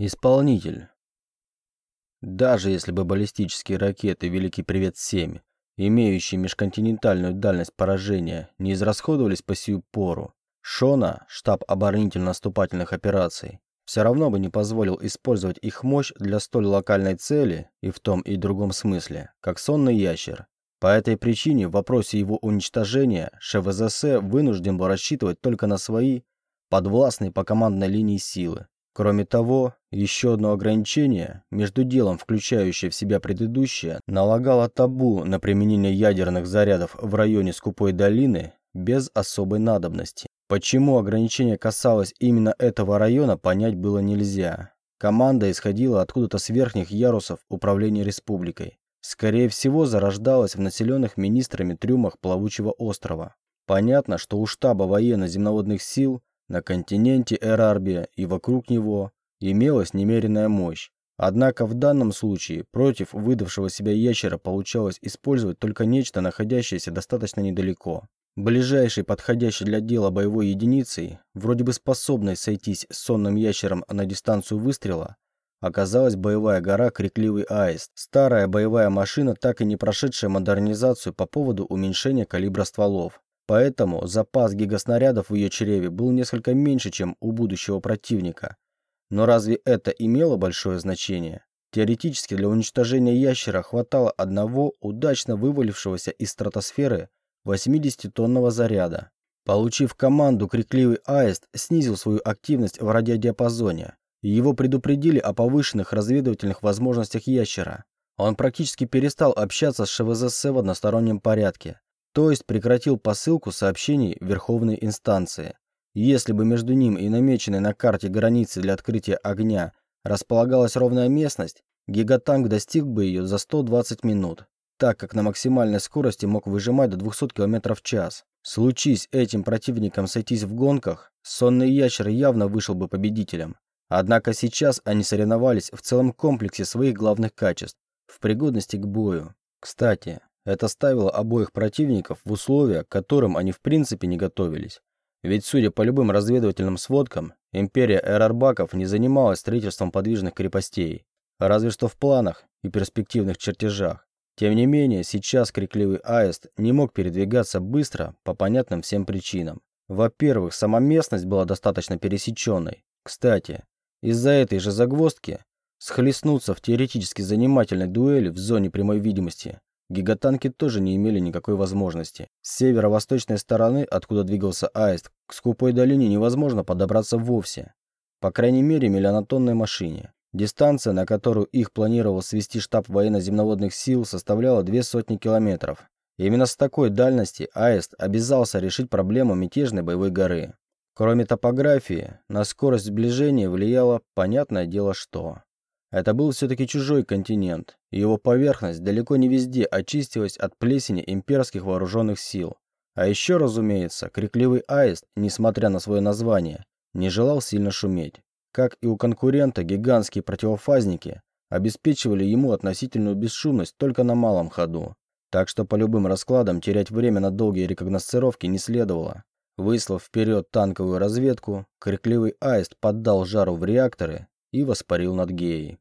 Исполнитель. Даже если бы баллистические ракеты «Великий Привет-7», имеющие межконтинентальную дальность поражения, не израсходовались по сию пору, Шона, штаб оборонительно-наступательных операций, все равно бы не позволил использовать их мощь для столь локальной цели и в том и другом смысле, как сонный ящер. По этой причине в вопросе его уничтожения ШВЗС вынужден был рассчитывать только на свои, подвластные по командной линии силы. Кроме того, еще одно ограничение, между делом включающее в себя предыдущее, налагало табу на применение ядерных зарядов в районе Скупой долины без особой надобности. Почему ограничение касалось именно этого района, понять было нельзя. Команда исходила откуда-то с верхних ярусов управления республикой. Скорее всего, зарождалась в населенных министрами трюмах плавучего острова. Понятно, что у штаба военно-земноводных сил на континенте Эрарбия и вокруг него имелась немеренная мощь. Однако в данном случае против выдавшего себя ящера получалось использовать только нечто, находящееся достаточно недалеко. Ближайшей подходящей для дела боевой единицей, вроде бы способной сойтись с сонным ящером на дистанцию выстрела, оказалась боевая гора Крикливый Аист, старая боевая машина, так и не прошедшая модернизацию по поводу уменьшения калибра стволов. Поэтому запас гигаснарядов в ее чреве был несколько меньше, чем у будущего противника. Но разве это имело большое значение? Теоретически для уничтожения ящера хватало одного удачно вывалившегося из стратосферы 80-тонного заряда. Получив команду, крикливый аист снизил свою активность в радиодиапазоне. Его предупредили о повышенных разведывательных возможностях ящера. Он практически перестал общаться с ШВЗС в одностороннем порядке, то есть прекратил посылку сообщений Верховной инстанции. Если бы между ним и намеченной на карте границы для открытия огня располагалась ровная местность, гигатанк достиг бы ее за 120 минут так как на максимальной скорости мог выжимать до 200 км в час. Случись этим противникам сойтись в гонках, сонный ящер явно вышел бы победителем. Однако сейчас они соревновались в целом комплексе своих главных качеств, в пригодности к бою. Кстати, это ставило обоих противников в условия, к которым они в принципе не готовились. Ведь, судя по любым разведывательным сводкам, империя Эрарбаков не занималась строительством подвижных крепостей, разве что в планах и перспективных чертежах. Тем не менее, сейчас крикливый аист не мог передвигаться быстро по понятным всем причинам. Во-первых, сама местность была достаточно пересеченной. Кстати, из-за этой же загвоздки схлестнуться в теоретически занимательной дуэли в зоне прямой видимости гигатанки тоже не имели никакой возможности. С северо-восточной стороны, откуда двигался аист, к скупой долине невозможно подобраться вовсе. По крайней мере, миллионотонной машине. Дистанция, на которую их планировал свести штаб военно-земноводных сил, составляла две сотни километров. именно с такой дальности Аист обязался решить проблему мятежной боевой горы. Кроме топографии, на скорость сближения влияло понятное дело что. Это был все-таки чужой континент, и его поверхность далеко не везде очистилась от плесени имперских вооруженных сил. А еще, разумеется, крикливый аист, несмотря на свое название, не желал сильно шуметь. Как и у конкурента, гигантские противофазники обеспечивали ему относительную бесшумность только на малом ходу. Так что по любым раскладам терять время на долгие рекогносцировки не следовало. Выслав вперед танковую разведку, крикливый аист поддал жару в реакторы и воспарил над Геей.